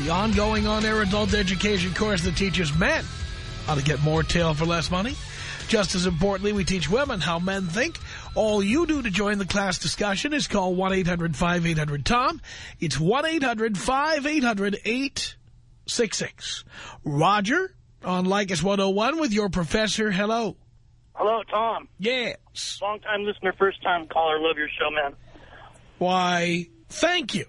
the ongoing on-air adult education course that teaches men how to get more tail for less money. Just as importantly, we teach women how men think. All you do to join the class discussion is call 1-800-5800-TOM. It's 1-800-5800-866. Roger on Leykis 101 with your professor. Hello. Hello, Tom. Yes. Long-time listener, first-time caller. Love your show, man. Why, thank you.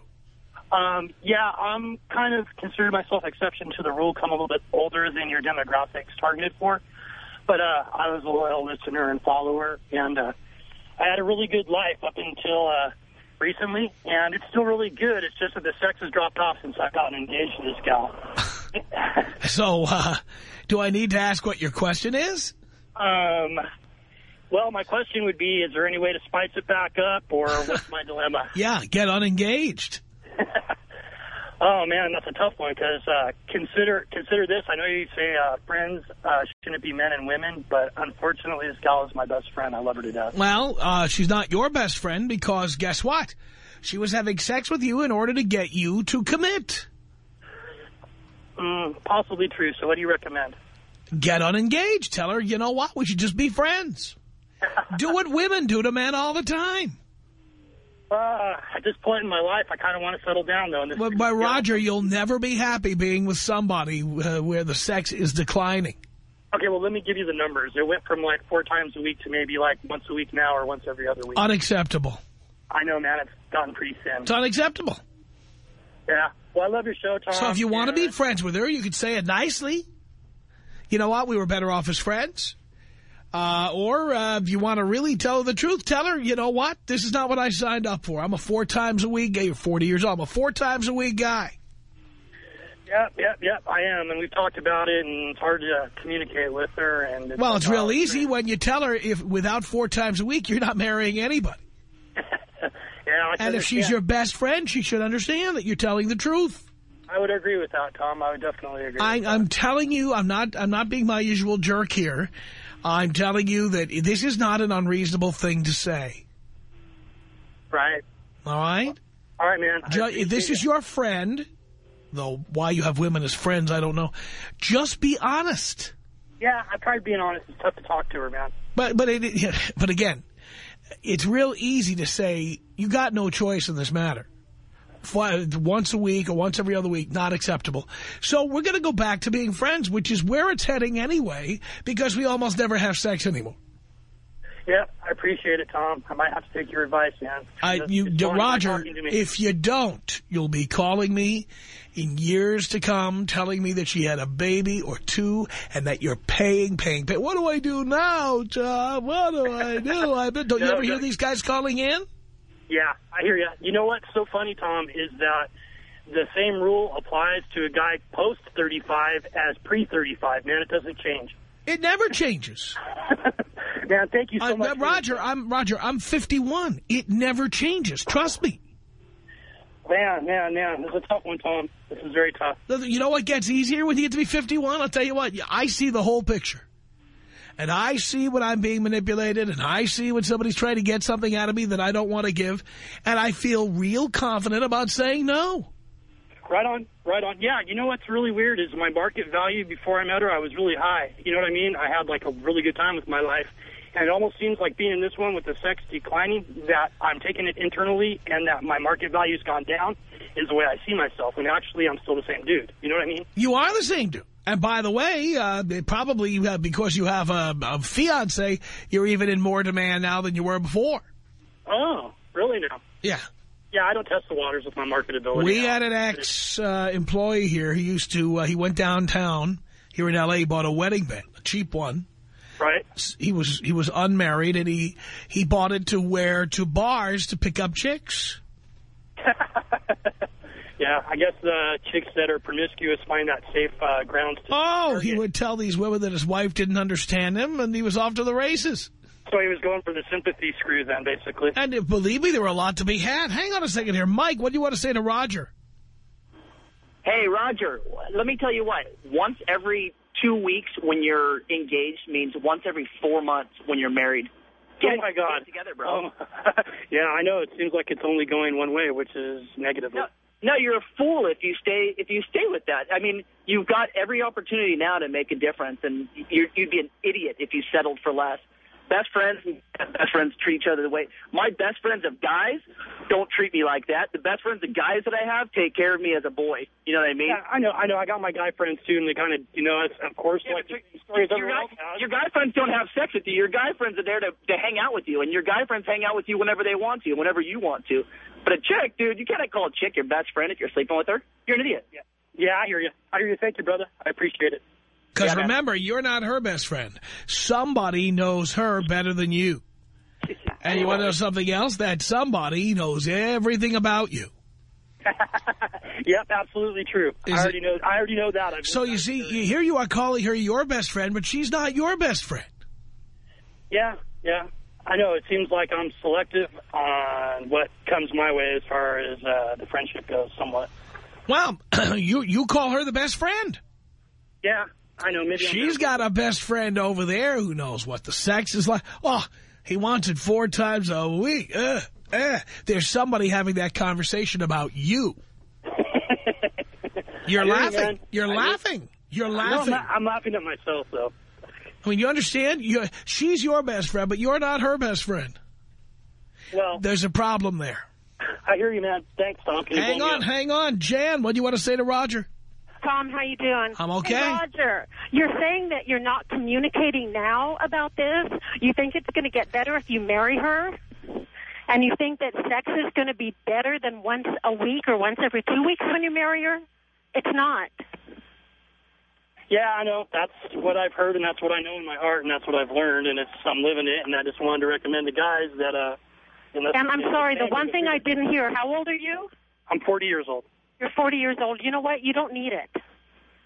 Um, yeah, I'm kind of consider myself exception to the rule. Come a little bit older than your demographics targeted for. But uh, I was a loyal listener and follower, and uh, I had a really good life up until uh, recently, and it's still really good. It's just that the sex has dropped off since I've gotten engaged to this gal. So, uh, do I need to ask what your question is? um, well, my question would be, is there any way to spice it back up, or what's my dilemma? Yeah, get unengaged. Oh man, that's a tough one because uh, consider consider this. I know you say uh, friends uh, shouldn't be men and women, but unfortunately, this gal is my best friend. I love her to death. Well, uh, she's not your best friend because guess what? She was having sex with you in order to get you to commit. Mm, possibly true. So, what do you recommend? Get unengaged. Tell her, you know what? We should just be friends. do what women do to men all the time. Uh, at this point in my life, I kind of want to settle down, though. This But by Roger, you'll never be happy being with somebody uh, where the sex is declining. Okay, well, let me give you the numbers. It went from like four times a week to maybe like once a week now or once every other week. Unacceptable. I know, man. It's gotten pretty thin. It's unacceptable. Yeah. Well, I love your show, Tom. So if you want to be friends with her, you could say it nicely. You know what? We were better off as friends. Uh, or uh, if you want to really tell the truth, tell her, you know what? This is not what I signed up for. I'm a four times a week guy. You're 40 years old. I'm a four times a week guy. Yep, yep, yep. I am, and we've talked about it, and it's hard to communicate with her. And it's Well, it's real easy when you tell her if without four times a week, you're not marrying anybody. Yeah, I And if she's your best friend, she should understand that you're telling the truth. I would agree with that, Tom. I would definitely agree. I, with that. I'm telling you, I'm not, I'm not being my usual jerk here. I'm telling you that this is not an unreasonable thing to say. Right. All right? All right, man. I Ju- appreciate if this is your friend, though why you have women as friends, I don't know. Just be honest. Yeah, I tried being honest. It's tough to talk to her, man. But but it, but again, it's real easy to say you got no choice in this matter. Once a week or once every other week, not acceptable. So we're going to go back to being friends, which is where it's heading anyway, because we almost never have sex anymore. Yeah, I appreciate it, Tom. I might have to take your advice, man. I, you, Roger, talking to me. if you don't, you'll be calling me in years to come, telling me that she had a baby or two, and that you're paying, paying, paying. What do I do now, Tom? What do I do? I bet. Don't you ever hear these guys calling in? Yeah, I hear you. You know what's so funny, Tom, is that the same rule applies to a guy post 35 as pre 35. Man, it doesn't change. It never changes. man, thank you so I, much. Roger. I'm Roger. I'm 51. It never changes. Trust me. Man, man, man, this is a tough one, Tom. This is very tough. You know what gets easier when you get to be 51? I'll tell you what. I see the whole picture. And I see when I'm being manipulated, and I see when somebody's trying to get something out of me that I don't want to give, and I feel real confident about saying no. Right on, right on. Yeah, you know what's really weird is my market value before I met her, I was really high. You know what I mean? I had like a really good time with my life. And it almost seems like being in this one with the sex declining, that I'm taking it internally and that my market value's gone down is the way I see myself. And actually, I'm still the same dude. You know what I mean? You are the same dude. And by the way, uh, probably uh, because you have a, a fiance, you're even in more demand now than you were before. Oh, really now? Yeah. Yeah, I don't test the waters with my marketability. We now. had an ex-employee uh, here. He used to, uh, he went downtown here in L.A., bought a wedding band, a cheap one. Right. He was he was unmarried, and he, he bought it to wear to bars to pick up chicks. yeah, I guess the chicks that are promiscuous find that safe uh, grounds to... Oh, target. he would tell these women that his wife didn't understand him, and he was off to the races. So he was going for the sympathy screw then, basically. And if, believe me, there were a lot to be had. Hang on a second here. Mike, what do you want to say to Roger? Hey, Roger, let me tell you what. Once every two weeks when you're engaged means once every four months when you're married. Oh Get oh, my God. Get together, bro. Oh, yeah, I know. It seems like it's only going one way, which is negative. No, no, you're a fool if you stay if you stay with that. I mean, you've got every opportunity now to make a difference, and you're, you'd be an idiot if you settled for less best friends best friends treat each other the way my best friends of guys don't treat me like that. The best friends of guys that I have take care of me as a boy. You know what I mean? Yeah, I know. I know. I got my guy friends too, and they kind of, you know, it's, of course, Yeah, like the stories your, guy, your guy friends don't have sex with you. Your guy friends are there to, to hang out with you, and your guy friends hang out with you whenever they want to, whenever you want to. But a chick, dude, you can't call a chick your best friend if you're sleeping with her. You're an idiot. Yeah. yeah, I hear you. I hear you. Thank you, brother. I appreciate it. Because Yeah, remember, you're not her best friend. Somebody knows her better than you. And you want to know something else? That somebody knows everything about you. Yep, absolutely true. Is I it- already know. I already know that. I've So you see, you, here you are calling her your best friend, but she's not your best friend. Yeah, yeah. I know. It seems like I'm selective on what comes my way as far as uh, the friendship goes, somewhat. Well, you you call her the best friend. Yeah, I know. Maybe She's got a best friend over there who knows what the sex is like. Oh, he wants it four times a week. Uh, uh. There's somebody having that conversation about you. You're laughing. You're I laughing. You're No, I'm, laughing. not, I'm laughing at myself, though. I mean, you understand? you she's your best friend, but you're not her best friend. Well, There's a problem there. I hear you, man. Thanks, Tom. Hang on, hang on. Jan, what do you want to say to Roger? Tom, how you doing? I'm okay. Hey, Roger, you're saying that you're not communicating now about this. You think it's going to get better if you marry her? And you think that sex is going to be better than once a week or once every two weeks when you marry her? It's not. Yeah, I know. That's what I've heard, and that's what I know in my heart, and that's what I've learned, and it's I'm living it, and I just wanted to recommend to guys that. uh unless And I'm sorry, the one thing I didn't hear, how old are you? I'm 40 years old. You're 40 years old. You know what? You don't need it.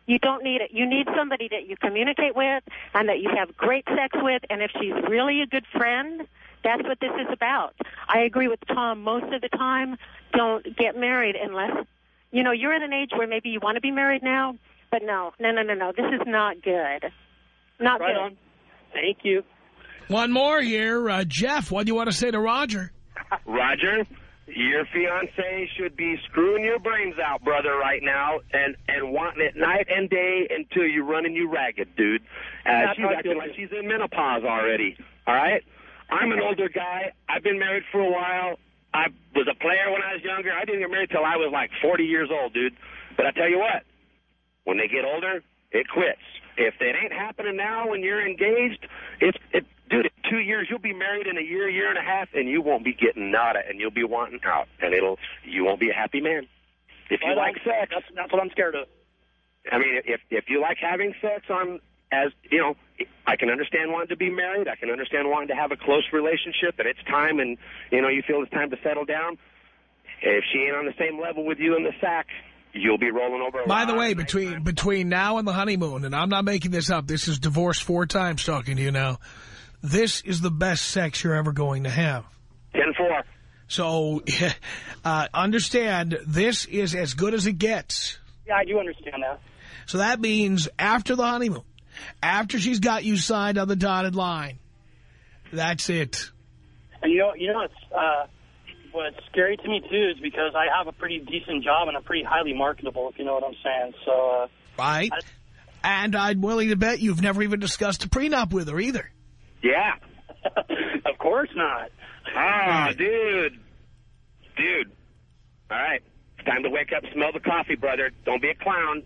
You don't need it. You need somebody that you communicate with and that you have great sex with. And if she's really a good friend, that's what this is about. I agree with Tom. Most of the time, don't get married unless, you know, you're at an age where maybe you want to be married now. But no, no, no, no, no. This is not good. Not Right good. on. Thank you. One more here. Uh, Jeff, what do you want to say to Roger? Roger, your fiance should be screwing your brains out, brother, right now, and and wanting it night and day until you're running you ragged, dude. Uh, she's acting like she's in menopause already. All right, I'm an older guy. I've been married for a while. I was a player when I was younger. I didn't get married till I was like 40 years old, dude. But I tell you what, when they get older, it quits. If it ain't happening now when you're engaged, it's it, dude. Two years, you'll be married in a year, year and a half, and you won't be getting nada, and you'll be wanting out, and it'll you won't be a happy man. If you Right like sex, That's, that's what I'm scared of. I mean, if if you like having sex I'm as you know, I can understand wanting to be married. I can understand wanting to have a close relationship, and it's time, and you know, you feel it's time to settle down. If she ain't on the same level with you in the sack, you'll be rolling over. By the way, between nighttime. between now and the honeymoon, and I'm not making this up, this is divorced four times talking to you now, this is the best sex you're ever going to have. ten four. So uh, understand, this is as good as it gets. Yeah, I do understand that. So that means after the honeymoon, after she's got you signed on the dotted line, that's it. And you know, you know, it's uh, what's scary to me too is because I have a pretty decent job and I'm pretty highly marketable. If you know what I'm saying. So uh, Right? And I'm willing to bet you've never even discussed a prenup with her either. Yeah. of course not. Ah, dude. Dude. All right. It's time to wake up, smell the coffee, brother. Don't be a clown.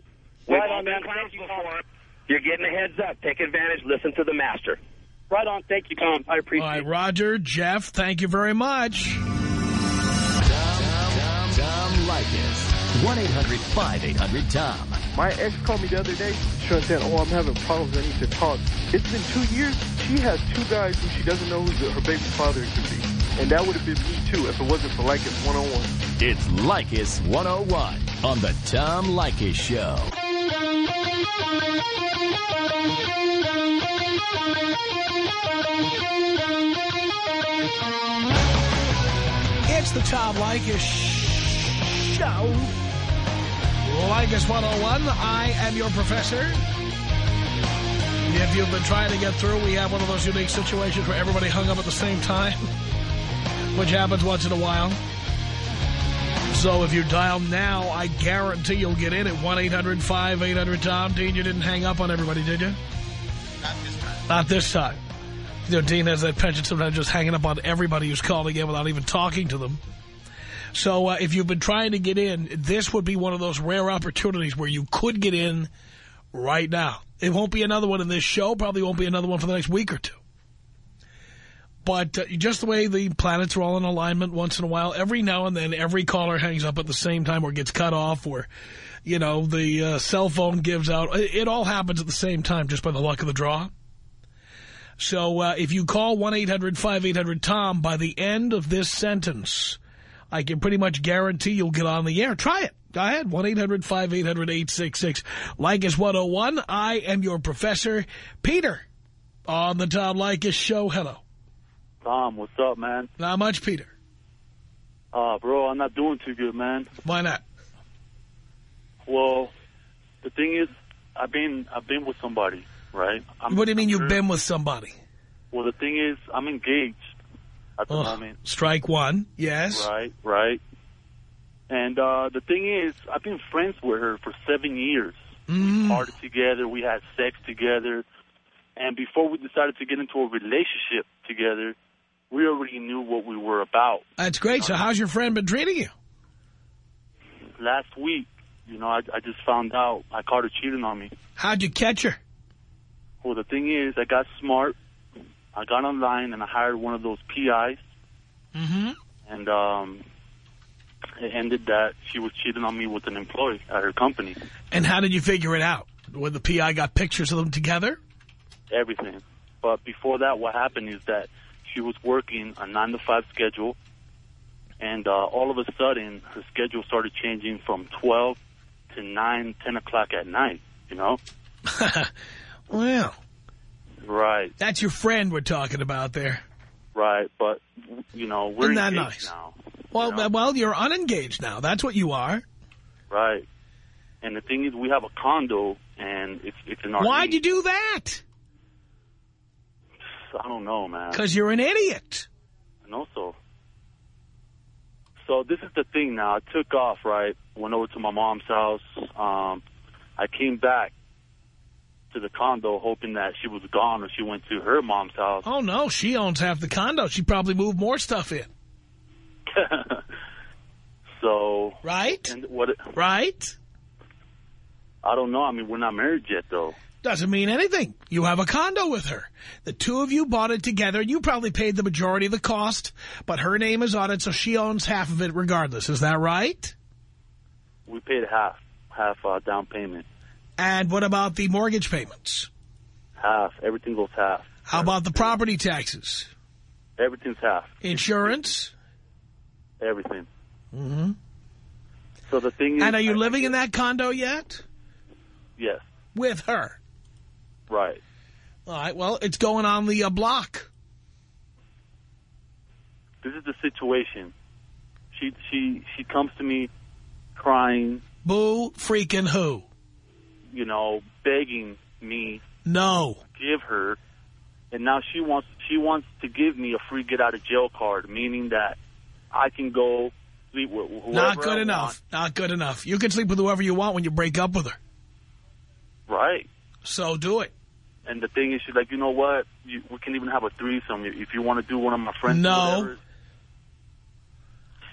We've Right all on, been man. clowns Thank you, before. You're getting a heads up. Take advantage. Listen to the master. Right on. Thank you, Tom. I All appreciate right, it. Roger, Jeff, thank you very much. 1-800-5800-TOM. My ex called me the other day. She was saying, oh, I'm having problems. I need to talk. It's been two years. She has two guys who she doesn't know who the, her baby father could be. And that would have been me, too, if it wasn't for Leykis 101. It's Leykis 101 on the Tom Leykis Show. It's the Tom Leykis Show. Leykis 101, I am your professor. If you've been trying to get through, we have one of those unique situations where everybody hung up at the same time, which happens once in a while. So if you dial now, I guarantee you'll get in at 1-800-5800-TOM. Dean, you didn't hang up on everybody, did you? Not this time. Not this time. You know, Dean has that penchant sometimes just hanging up on everybody who's calling in without even talking to them. So uh, if you've been trying to get in, this would be one of those rare opportunities where you could get in right now. It won't be another one in this show. Probably won't be another one for the next week or two. But uh, just the way the planets are all in alignment once in a while, every now and then every caller hangs up at the same time or gets cut off or, you know, the uh, cell phone gives out. It, all happens at the same time just by the luck of the draw. So uh, if you call 1-800-5800-TOM by the end of this sentence, I can pretty much guarantee you'll get on the air. Try it. Go ahead. 1-800-5800-866. Leykis 101. I am your professor, Peter, on the Tom Leykis show. Hello. Tom, what's up, man? Not much, Peter. Uh, bro, I'm not doing too good, man. Why not? Well, the thing is, I've been I've been with somebody, right? I'm, what do you mean I'm you've sure- been with somebody? Well, the thing is, I'm engaged at the Oh, moment. strike one. Yes. Right, right. And uh, the thing is, I've been friends with her for seven years. Mm. Partied together, we had sex together, and before we decided to get into a relationship together, we already knew what we were about. That's great. So how's your friend been treating you? Last week, you know, I, I just found out I caught her cheating on me. How'd you catch her? Well, the thing is, I got smart. I got online and I hired one of those PIs, Mm-hmm. and um, it ended that she was cheating on me with an employee at her company. And how did you figure it out? When the PI got pictures of them together? Everything. But before that, what happened is that she was working a nine to five schedule, and uh, all of a sudden, her schedule started changing from twelve to nine, ten o'clock at night. You know? well, Right, that's your friend we're talking about there. right. But you know, we're Isn't nice? now. Well, you know? well, you're unengaged now. That's what you are. Right. And the thing is, we have a condo, and it's it's in our. Why'd name. you do that? I don't know, man. Because you're an idiot. And also, so So, this is the thing. Now I took off. Right, went over to my mom's house. Um, I came back to the condo, hoping that she was gone, or she went to her mom's house. Oh, no, she owns half the condo. She probably moved more stuff in. so, Right? and what? Right? I don't know. I mean, we're not married yet, though. Doesn't mean anything. You have a condo with her. The two of you bought it together. You probably paid the majority of the cost, but her name is on it, so she owns half of it regardless. Is that right? We paid half, half uh, down payment, And what about the mortgage payments? half. Everything goes half. How about the property taxes? Everything's half. Insurance? Everything. Mm-hmm. So the thing is, And are you I- living in that condo yet? Yes. With her? Right. All right, well, it's going on the uh, block. This is the situation. She she she comes to me crying, Boo freaking who? You know, begging me No. to give her and now she wants she wants to give me a free get out of jail card, meaning that I can go sleep with whoever Not good I enough. Not good enough. You can sleep with whoever you want when you break up with her. Right. So do it. And the thing is, she's like, you know what? You, we can even have a threesome if you want to do one of my friends. No. whatever."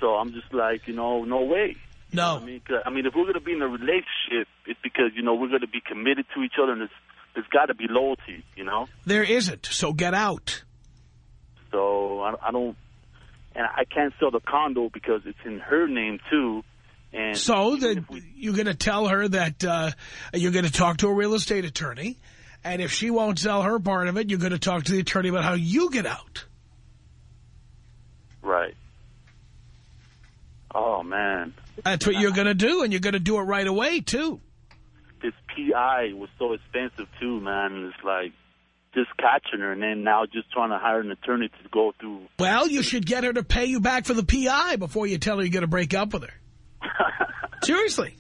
So I'm just like, you know, no way. No. I mean, I mean, if we're going to be in a relationship, it's because, you know, we're going to be committed to each other and there's, there's got to be loyalty, you know? There isn't, so get out. So I, I don't, and I can't sell the condo because it's in her name too. And So if we- you're going to tell her that uh, you're going to talk to a real estate attorney, and if she won't sell her part of it, you're going to talk to the attorney about how you get out. right. Oh man, That's what you're going to do, and you're going to do it right away, too. this PI was so expensive too, man. It's like just catching her and then now just trying to hire an attorney to go through. Well, you should get her to pay you back for the PI before you tell her you're going to break up with her. Seriously.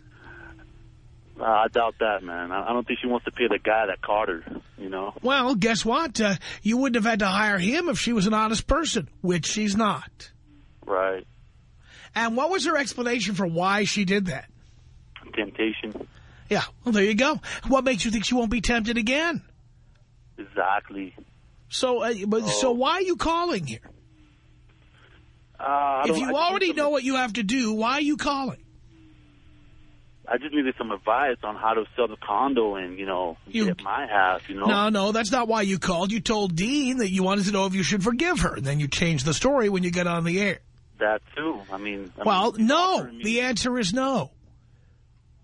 Uh, I doubt that, man. I, don't think she wants to pay the guy that caught her. You know. Well, guess what? Uh, you wouldn't have had to hire him if she was an honest person, which she's not. Right. And what was her explanation for why she did that? Temptation. Yeah, well, there you go. What makes you think she won't be tempted again? Exactly. So, uh, but, so Oh. why are you calling here? Uh, If don't- I you already know what you have to do, why are you calling? I just needed some advice on how to sell the condo and you know You- get my house, You know. No, no, that's not why you called. You told Dean that you wanted to know if you should forgive her. And then you changed the story when you get on the air. That too. I mean. I Well, mean, no. The answer is no.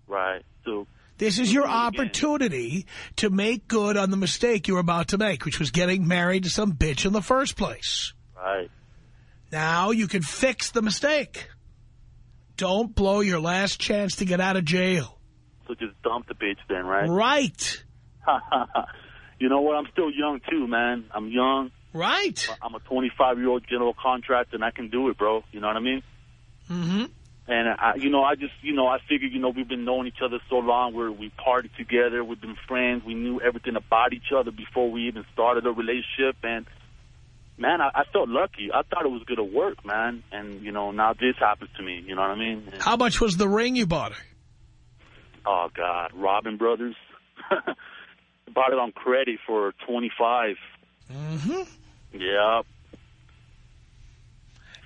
Right. So This is your opportunity to make good on the mistake you were about to make, which was getting married to some bitch in the first place. right. Now you can fix the mistake. Don't blow your last chance to get out of jail. So just dump the bitch then, right? Right. you know what? I'm still young too, man. I'm young. Right. I'm a 25 year old general contractor, and I can do it, bro. You know what I mean? Mm-hmm. And I, you know, I just, you know, I figured, you know, we've been knowing each other so long. We're we partied together. We've been friends. We knew everything about each other before we even started a relationship. And man, I, I felt lucky. I thought it was gonna work, man. And you know, now this happens to me. You know what I mean? And, How much was the ring you bought her? oh God, Robbins Brothers bought it on credit for 25. Mm-hmm. Yeah.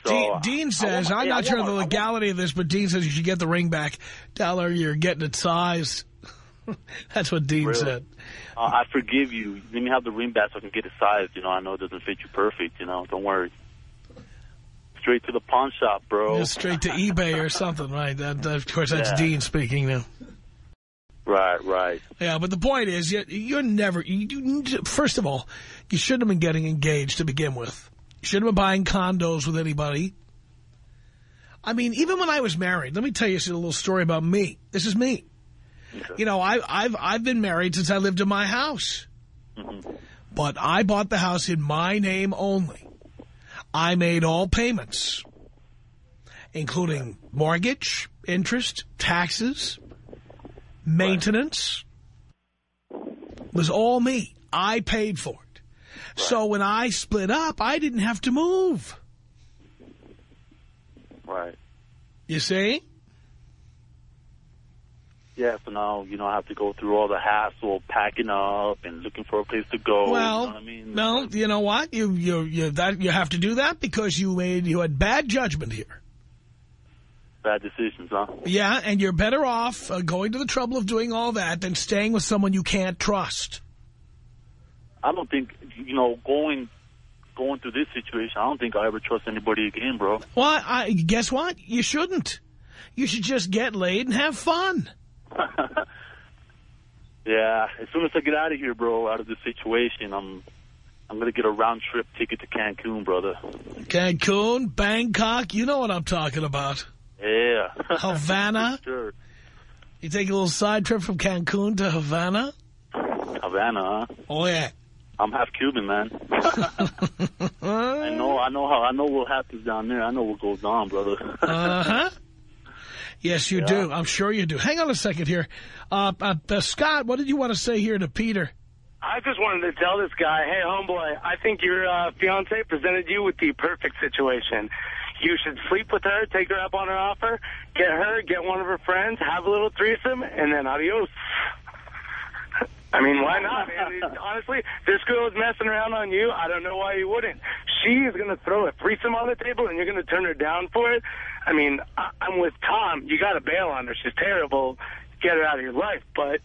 So, Dean, uh, says, want- I'm yeah, not sure of the legality of this, but Dean says you should get the ring back. Tell her you're getting it sized. That's what Dean Really? said. Uh, I forgive you. Let me have the ring back so I can get it sized. You know, I know it doesn't fit you perfect. You know, don't worry. Straight to the pawn shop, bro. Just straight to eBay or something, right? That, that- of course, that's Yeah. Dean speaking now. Right, right. Yeah, but the point is, you, you're never, you, you, first of all, you shouldn't have been getting engaged to begin with. You shouldn't have been buying condos with anybody. I mean, even when I was married, let me tell you a little story about me. This is me. You know, I, I've, I've been married since I lived in my house. Mm-hmm. But I bought the house in my name only. I made all payments, including mortgage, interest, taxes, maintenance. It was all me. I paid for it. So when I split up, I didn't have to move. Right. You see? Yeah, so now, you don't have to go through all the hassle of packing up and looking for a place to go. well, you know what I mean? no, you know what? You you you that you have to do that because you made you had bad judgment here. Bad decisions, huh? Yeah, and you're better off uh, going to the trouble of doing all that than staying with someone you can't trust. I don't think, you know, going going through this situation, I don't think I'll ever trust anybody again, bro. Well, I, guess what? You shouldn't. You should just get laid and have fun. Yeah, as soon as I get out of here, bro, out of this situation, I'm I'm gonna get a round trip ticket to Cancun, brother. Cancun, Bangkok, you know what I'm talking about. Yeah. Havana. sure. You take a little side trip from Cancun to Havana. Havana, huh? Oh, yeah. I'm half Cuban, man. I know, I know how, I know what happens down there. I know what goes on, brother. Uh-huh. Yes, you Yeah. do. I'm sure you do. Hang on a second here. Uh, uh, uh, Scott, what did you want to say here to Peter? I just wanted to tell this guy, hey, homeboy, I think your uh, fiance presented you with the perfect situation. You should sleep with her, take her up on her offer, get her, get one of her friends, have a little threesome, and then adios. I mean, why not, man? Honestly, this girl is messing around on you. I don't know why you wouldn't. She is going to throw a threesome on the table, and you're going to turn her down for it? I mean, I I'm with Tom. You got to bail on her. She's terrible. Get her out of your life. But,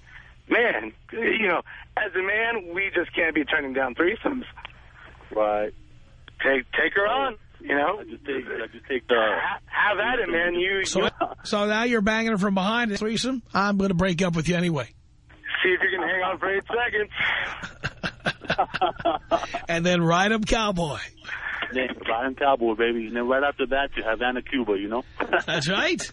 man, you know, as a man, we just can't be turning down threesomes. Right. Take take her on, you know? I just take, I just take the... Ha- Have at it, man. You, So, you so now you're banging her from behind a threesome? I'm going to break up with you anyway. see if you can hang on for eight seconds. And then ride him cowboy. Yeah, Ryan Cowboy, baby. And then right after that, you have Anna Cuba, you know? That's right.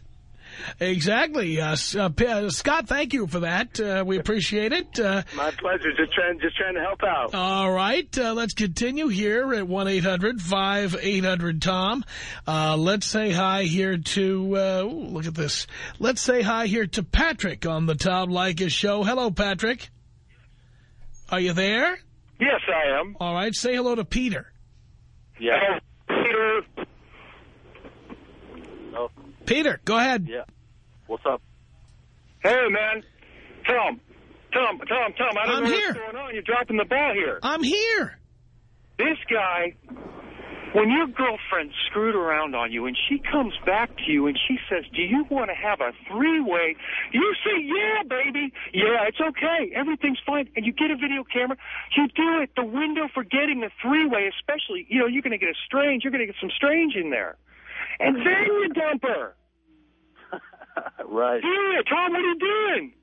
Exactly. Uh, uh, uh, Scott, thank you for that. Uh, we appreciate it. Uh, My pleasure. Just trying, just trying to help out. all right. Uh, let's continue here at 1-800-5800-TOM. Uh, let's say hi here to, uh, ooh, look at this. Let's say hi here to Patrick on the Tom Leykis show. Hello, Patrick. Are you there? Yes, I am. All right. Say hello to Peter. Yeah. Peter. Oh, Peter, go ahead. yeah. What's up? Hey, man. Tom. Tom, Tom, Tom, I don't I'm know here. what's going on. You're dropping the ball here. I'm here. This guy, when your girlfriend screwed around on you and she comes back to you and she says, do you want to have a three-way? You say, yeah, baby. Yeah, it's okay. Everything's fine. And you get a video camera. You do it. The window for getting the three-way, especially, you know, you're going to get a strange. You're going to get some strange in there. And then you dump her. right. Yeah, Tom, what are you doing?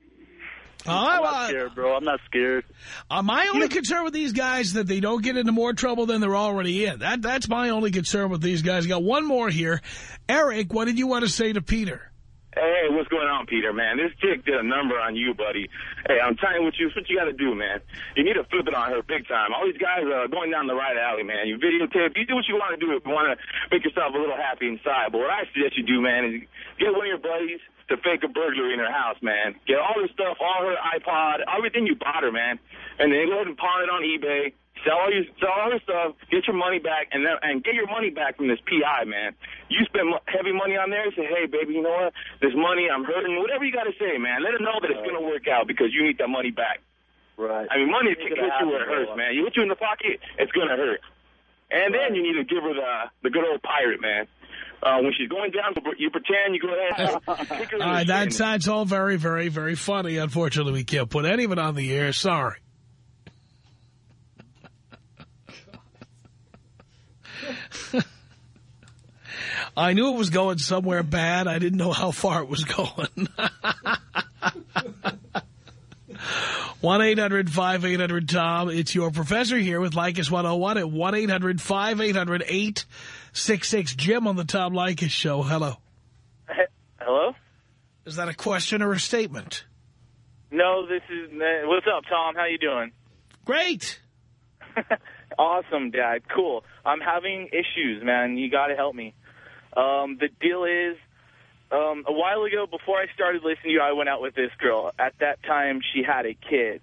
I'm not Uh, scared, bro. I'm not scared. uh, my only concern with these guys that they don't get into more trouble than they're already in. That That's my only concern with these guys. Got one more here. Eric, what did you want to say to Peter? Hey, what's going on, Peter, man? This chick did a number on you, buddy. Hey, I'm telling you what you, what you got to do, man. You need to flip it on her big time. All these guys are going down the right alley, man. You videotape. You do what you want to do if you want to make yourself a little happy inside. But what I suggest you do, man, is get one of your buddies to fake a burglary in her house, man. Get all her stuff, all her iPod, everything you bought her, man. And then go ahead and pawn it on eBay. Sell all your sell all her stuff, get your money back, and then, and get your money back from this PI, man. You spend heavy money on there. Say, hey, baby, you know what? This money, I'm hurting. Whatever you got to say, man. Let her know that it's gonna work out because you need that money back. Right. I mean, money can It's hit you where it happen, hurts, man. You hit you in the pocket, it's gonna hurt. And then you need to give her the the good old pirate, man. Uh, when she's going down, you pretend you go ahead. kick her in All the right, that shin. sounds all very, very, very funny. Unfortunately, we can't put any of it on the air. Sorry. I knew it was going somewhere bad. I didn't know how far it was going. 1-800-5800-TOM. It's your professor here with Leykis 101 at 1-800-5800-866. Jim on the Tom Leykis Show. Hello. Hello? Is that a question or a statement? No, this is... What's up, Tom? How you doing? Great. awesome, Dad. Cool. I'm having issues, man. You got to help me. Um, the deal is, um, a while ago, before I started listening to you, I went out with this girl. At that time, she had a kid.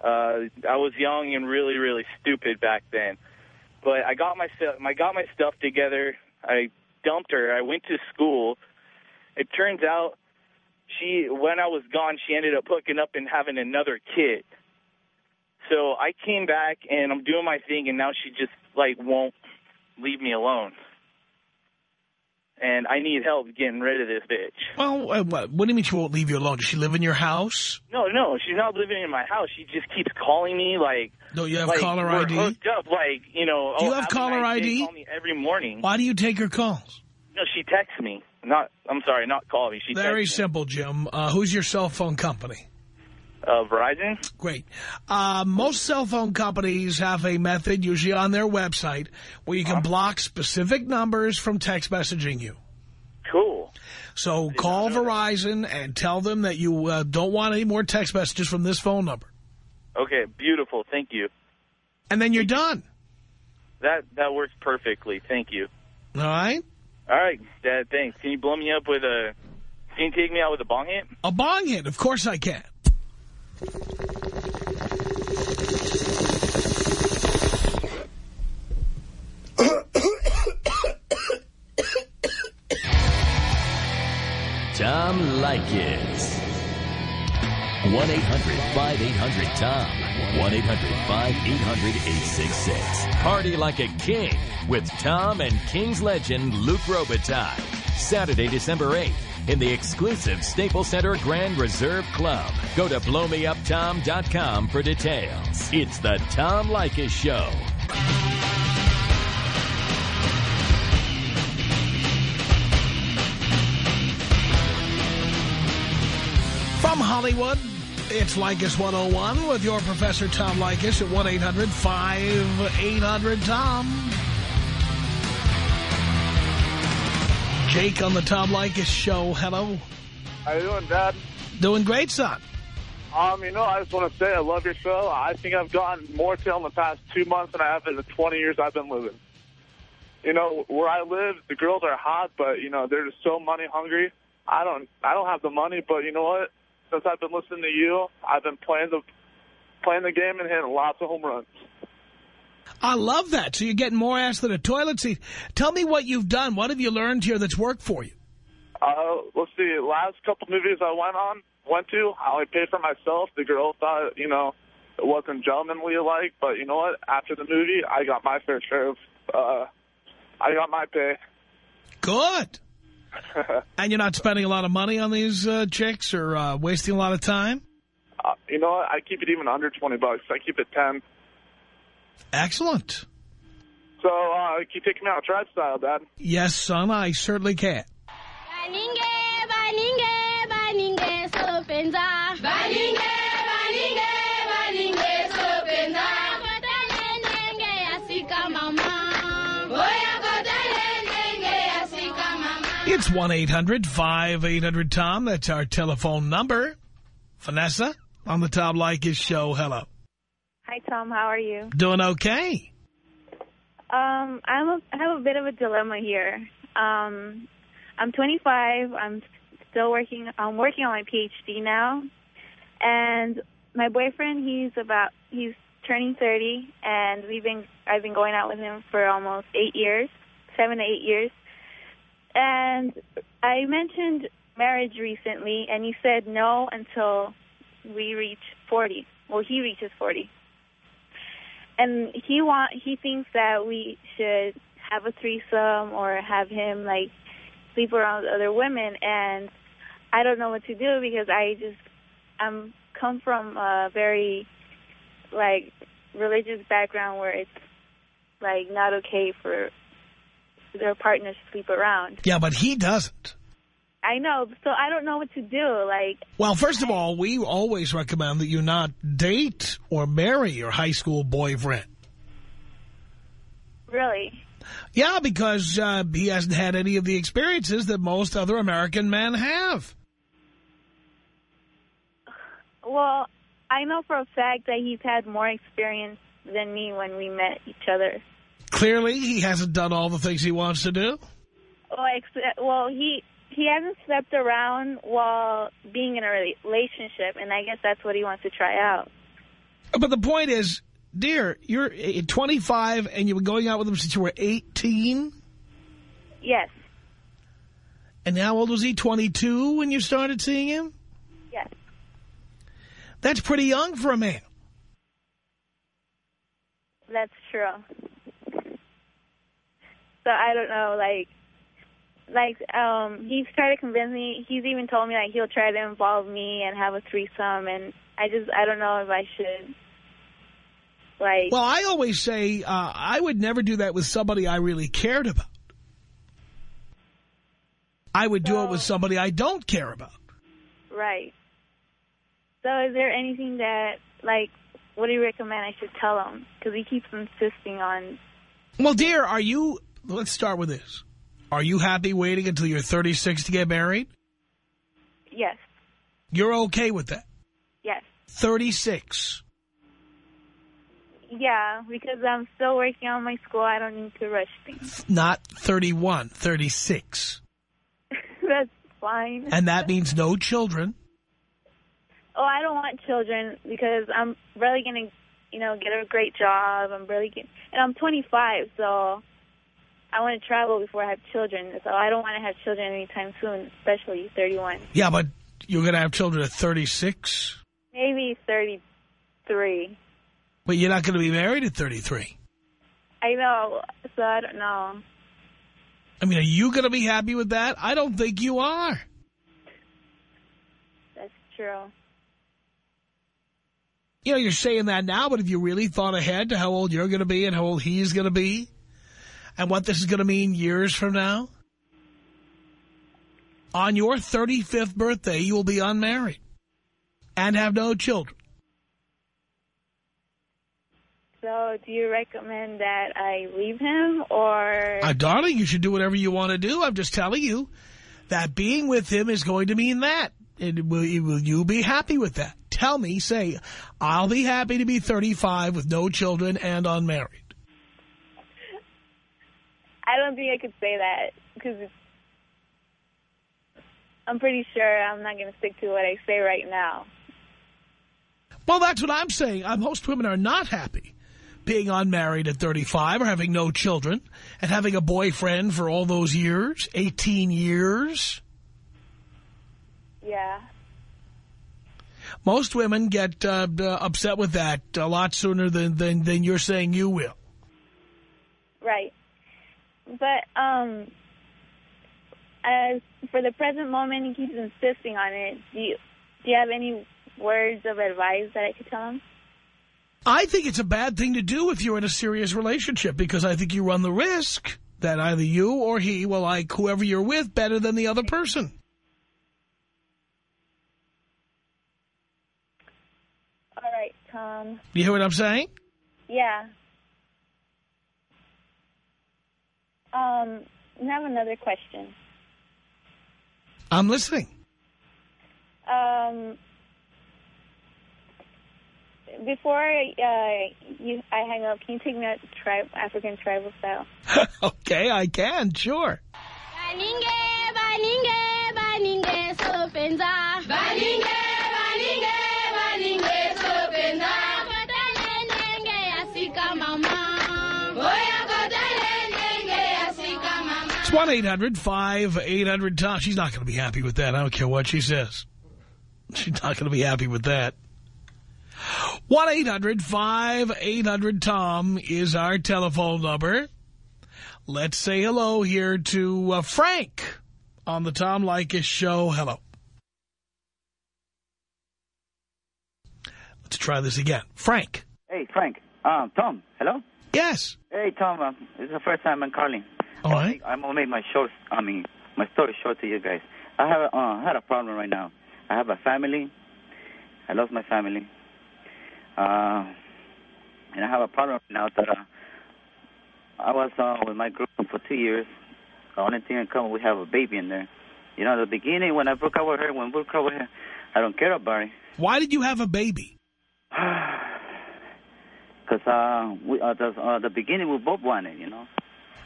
Uh, I was young and really, really stupid back then. But I got my I got my stuff together. I dumped her. I went to school. It turns out she, when I was gone, she ended up hooking up and having another kid. So I came back and I'm doing my thing, and now she just like won't leave me alone. And I need help getting rid of this bitch. Well, uh, what, what do you mean she won't leave you alone? Does she live in your house? No, no, she's not living in my house. She just keeps calling me like. No, you have like, caller ID? hooked up, like you know. Do you oh, have caller ID? Every morning. Why do you take her calls? No, she texts me. Not. I'm sorry, not call me. She Very simple, Jim. Uh, who's your cell phone company? Uh, Verizon. Great. Uh, most cell phone companies have a method, usually on their website, where you can block specific numbers from text messaging you. Cool. So call Verizon and tell them that you uh, don't want any more text messages from this phone number. Okay, beautiful. Thank you. And then you're done. That that works perfectly. Thank you. All right? All right, Dad. Thanks. Can you blow me up with a? Can you take me out with a bong hit? A bong hit. Of course I can. Tom Leykis. 1-800-5800-TOM. 1-800-5800-866. Party like a king with Tom and King's legend Luc Robitaille. Saturday, December 8th in the exclusive Staples Center Grand Reserve Club. Go to blowmeuptom.com for details. It's the Tom Leykis Show. From Hollywood, it's Leykis 101 with your Professor Tom Leykis at 1-800-5800-TOM. Jake on the Tom Leykis show. Hello. How you doing, Dad? Doing great, son. Um, you know, I just want to say I love your show. I think I've gotten more tail in the past two months than I have in the 20 years I've been living. You know, where I live, the girls are hot, but, you know, they're just so money hungry. I don't I don't have the money, but you know what? Since I've been listening to you, I've been playing the playing the game and hitting lots of home runs. I love that. So you're getting more ass than a toilet seat. Tell me what you've done. What have you learned here that's worked for you? Uh, let's see. Last couple movies I went on, went to, I only paid for myself. The girl thought, you know, it wasn't gentlemanly like, but you know what? After the movie, I got my fair share of, uh, I got my pay. Good. and you're not spending a lot of money on these uh, chicks or uh, wasting a lot of time? Uh, you know what? I keep it even under 20 bucks. I keep it 10. Excellent. So, uh, can you take me out tribe style, Dad? Yes, son, I certainly can. Baninge, baninge, baninge, sopenza. Baninge, baninge, baninge, sopenza. Kotele nenge asika mama. Boya kotele nenge asika mama. It's 1-800-5800-TOM. That's our telephone number. Vanessa on the Tom Leykis show. Hello. Hi, Tom. How are you? Doing okay. Um, I'm a, I have a bit of a dilemma here. Um, I'm 25. I'm still working. I'm working on my PhD now, and my boyfriend. He's about. He's turning 30, and we've been. I've been going out with him for almost eight years, seven to eight years. And I mentioned marriage recently, and he said no until we reach 40. Well, he reaches 40 and he want he thinks that we should have a threesome or have him like sleep around other women and I don't know what to do because I just I'm come from a very like religious background where it's like not okay for their partners to sleep around. Yeah, but he doesn't. I know, so I don't know what to do. Like, Well, first of all, we always recommend that you not date or marry your high school boyfriend. really, Yeah, because uh, he hasn't had any of the experiences that most other American men have. well, I know for a fact that he's had more experience than me when we met each other. Clearly, he hasn't done all the things he wants to do. Well, ex- well, he he hasn't slept around while being in a relationship, and I guess that's what he wants to try out. But the point is, dear, you're uh, 25 and you've been going out with him since you were 18? Yes, And how old was he, 22 when you started seeing him? yes. That's pretty young for a man. That's true. So I don't know, like, like um, he's tried to convince me. He's even told me like he'll try to involve me and have a threesome, and I just I don't know if I should. Like, Well, I always say uh, I would never do that with somebody I really cared about. I would do it with somebody I don't care about. right. So is there anything that like? What do you recommend I should tell him? Because he keeps insisting on. Well, dear, are you... Let's start with this. Are you happy waiting until you're 36 to get married? Yes, You're okay with that? yes, 36. yeah. Because I'm still working on my school. I don't need to rush things. Not 31, 36. That's fine. And that means no children. Oh, I don't want children because I'm really going to, you know, get a great job. I'm really getting, and I'm 25, so I want to travel before I have children. So I don't want to have children anytime soon, especially 31. Yeah, but you're going to have children at 36? Maybe 33. But you're not going to be married at 33. I know, so I don't know. I mean, are you going to be happy with that? I don't think you are. That's true. You know, you're saying that now, but have you really thought ahead to how old you're going to be and how old he's going to be? And what this is going to mean years from now? On your 35th birthday, you will be unmarried and have no children. So do you recommend that I leave him or... Uh, darling, you should do whatever you want to do. I'm just telling you that being with him is going to mean that. And will, will you be happy with that? Tell me, say, I'll be happy to be 35 with no children and unmarried. I don't think I could say that because I'm pretty sure I'm not going to stick to what I say right now. Well, that's what I'm saying. Uh, most women are not happy being unmarried at 35 or having no children and having a boyfriend for all those years, 18 years. Yeah. Most women get uh, upset with that a lot sooner than, than, than you're saying you will. Right. But um, as for the present moment, he keeps insisting on it. Do you, do you have any words of advice that I could tell him? I think it's a bad thing to do if you're in a serious relationship because I think you run the risk that either you or he will like whoever you're with better than the other person. All right, Tom. You hear what I'm saying? Yeah. Um, I have another question. I'm listening. Um, before uh, you, I hang up, can you take me out tribe, African tribal style? okay, I can, sure. Baninge, baninge, baninge, sopenza. It's 1-800-5800-TOM. She's not going to be happy with that. I don't care what she says. She's not going to be happy with that. 1-800-5800-TOM is our telephone number. Let's say hello here to uh, Frank on the Tom Leykis show. Hello. Let's try this again. Frank. Hey, Frank. Um, Tom, hello? Yes. Hey, Tom. Uh, this is the first time I'm calling. All right. I'm going to make my short. I mean, my story short to you guys. I have a, uh, had a problem right now. I have a family. I lost my family. Uh, and I have a problem right now that uh, I was uh, with my girlfriend for two years. The only thing in common, we have a baby in there. You know, at the beginning, when I broke up with her, when we broke up with her, I don't care about it. Why did you have a baby? Because uh, we, uh, the, uh, the beginning, we both wanted, you know.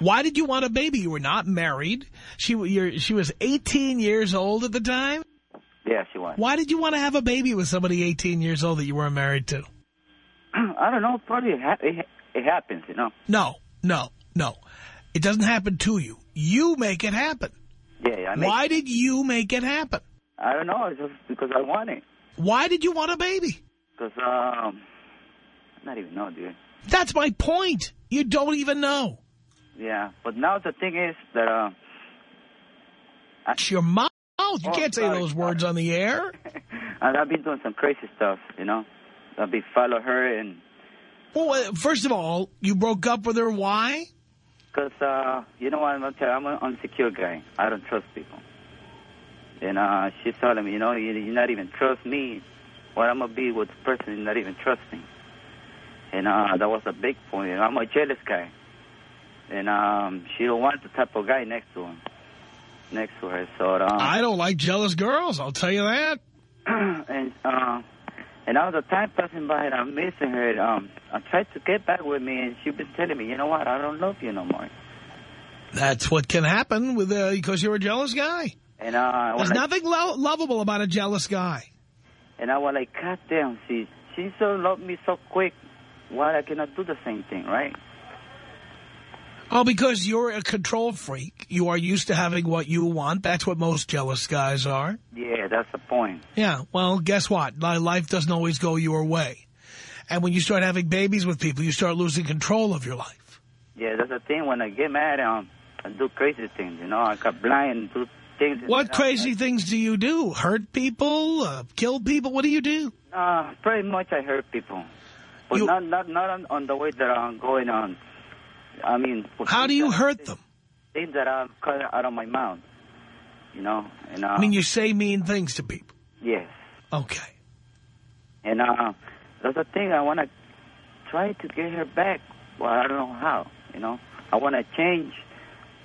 Why did you want a baby? You were not married. She you're, she was 18 years old at the time? Yeah, she was. Why did you want to have a baby with somebody 18 years old that you weren't married to? I don't know. Probably it, ha it, it happens, you know. No, no, no. It doesn't happen to you. You make it happen. Yeah, I make, Why did you make it happen? I don't know. It's just because I want it. Why did you want a baby? Because, um, I not even know, dude. That's my point. You don't even know. Yeah, but now the thing is that, uh... I, it's your mouth. You oh, can't say sorry, those words on the air. and I've been doing some crazy stuff, you know. I've been follow her and... Well, first of all, you broke up with her. Why? Because, uh, you know what, I'm, I'm an insecure guy. I don't trust people. And uh, she's telling me, you know, you, you not even trust me. What I'm going to be with the person you not even trust me. And uh, that was a big point. You know, I'm a jealous guy. And um, she don't want the type of guy next to him. Next to her. So um, I don't like jealous girls, I'll tell you that. and uh, and all the time passing by and I'm missing her. And, Um, I tried to get back with me, and she's been telling me, you know what, I don't love you no more. That's what can happen with uh, because you're a jealous guy. And uh, There's nothing lo lovable about a jealous guy. And I was like, God damn, she, she so loved me so quick. Why I cannot do the same thing, right? Oh, because you're a control freak. You are used to having what you want. That's what most jealous guys are. Yeah, that's the point. Yeah, well, guess what? Li- Life doesn't always go your way. And when you start having babies with people, you start losing control of your life. Yeah, that's the thing. When I get mad, um, I do crazy things. You know, I got blind, do things. What crazy things do you do? Hurt people? Uh, kill people? What do you do? Uh, pretty much I hurt people, but not not not on, on the way that I'm going on. I mean, How do you hurt them? things that I'm cut out of my mouth. You know, and uh, I mean, you say mean things to people. yes, Okay. and uh, that's the thing. I want to try to get her back. Well, I don't know how. You know, I want to change,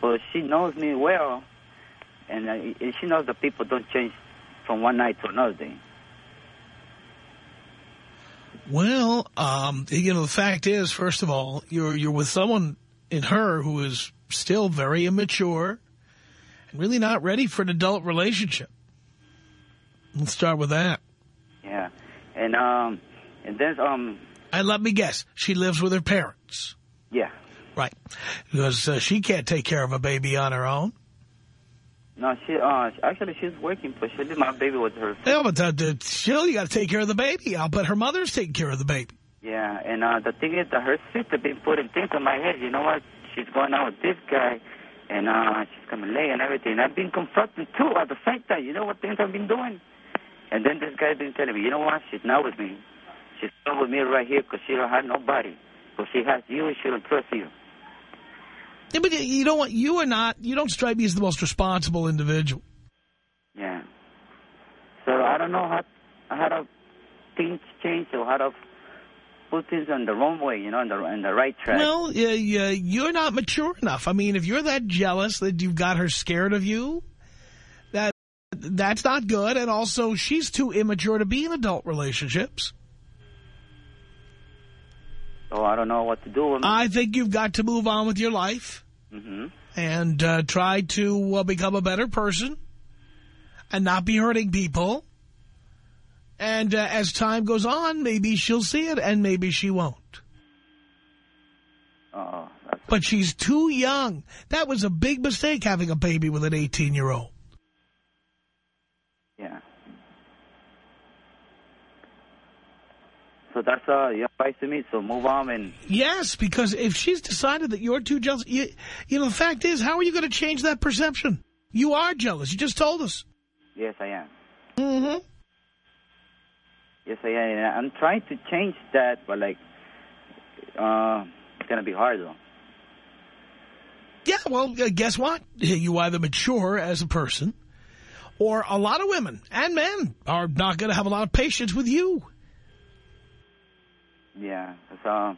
but she knows me well, and, uh, and she knows that people don't change from one night to another day. Well, um, you know, the fact is, first of all, you're you're with someone in her who is still very immature and really not ready for an adult relationship. Let's start with that. Yeah, and um, and then um, And let me guess, she lives with her parents. yeah. Right. Because uh, she can't take care of a baby on her own. No, she uh, actually she's working, but she leave my baby with her. Yeah, but uh, still, you got to take care of the baby. I'll bet her mother's taking care of the baby. Yeah, and uh, the thing is that her sister been putting things on my head. You know what? She's going out with this guy, and uh, she's coming late and everything. I've been confronting too at the same time. You know what things I've been doing? And then this guy been telling me, you know what? She's not with me. She's not with me right here because she don't have nobody. Because she has you and she don't trust you. Yeah, but you know what? You are not, you don't strike me as the most responsible individual. Yeah. So I don't know how how to things change or how to put things on the wrong way, you know, on the in the right track. Well, yeah, yeah, you're not mature enough. I mean, if you're that jealous that you've got her scared of you, that that's not good. And also, she's too immature to be in adult relationships. So I don't know what to do. I think you've got to move on with your life hmm and uh, try to uh, become a better person and not be hurting people. And uh, as time goes on, maybe she'll see it and maybe she won't. Uh, But she's too young. That was a big mistake having a baby with an 18-year-old. yeah. So that's uh, your advice to me. So move on and Yes, because if she's decided that you're too jealous, you, you know, the fact is, how are you going to change that perception? You are jealous. You just told us. yes, I am. Mm-hmm. Yes, I am. I'm trying to change that, but like, uh, it's gonna be hard though. Yeah, well, uh, guess what? You either mature as a person, or a lot of women and men are not going to have a lot of patience with you. Yeah. So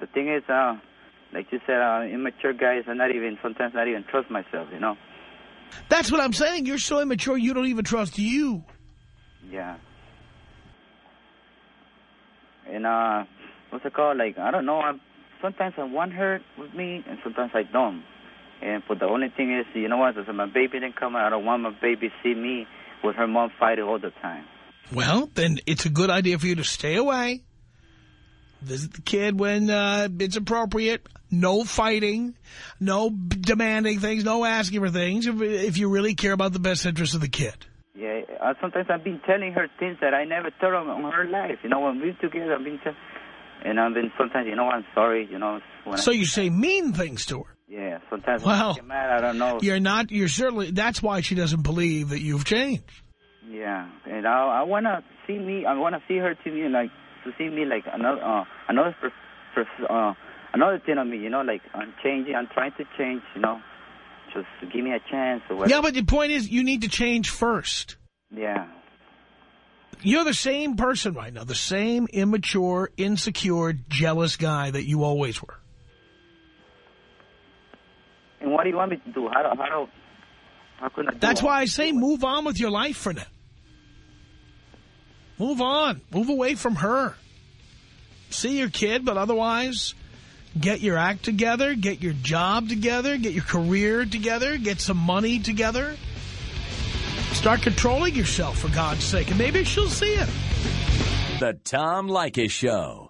the thing is, uh, like you said, uh, immature guys are not even sometimes not even trust myself. You know. That's what I'm saying. You're so immature, you don't even trust you. Yeah. And uh, what's it called? Like I don't know. I'm sometimes I want her with me, and sometimes I don't. And but the only thing is, you know what? If my baby didn't come, I don't want my baby see me with her mom fighting all the time. Well, then it's a good idea for you to stay away. Visit the kid when uh, it's appropriate. No fighting. No demanding things. No asking for things if, if you really care about the best interest of the kid. Yeah, uh, sometimes I've been telling her things that I never told her on her life. You know, when we're together, I've been telling, and I've been sometimes, you know, I'm sorry, you know. When So I, you say mean things to her. yeah, sometimes when Well, I get mad, I don't know. You're not, you're certainly, that's why she doesn't believe that you've changed. Yeah, and I I want to see me. I want to see her to me like to see me like another uh, another per, per, uh, another thing on me. You know, like I'm changing. I'm trying to change. You know, just give me a chance or whatever. Yeah, but the point is you need to change first. Yeah. You're the same person right now, the same immature, insecure, jealous guy that you always were. And what do you want me to do? How do how do how can I do That's why I say move on with your life for now. Move on. Move away from her. See your kid, but otherwise, get your act together, get your job together, get your career together, get some money together. Start controlling yourself, for God's sake, and maybe she'll see it. The Tom Leykis Show.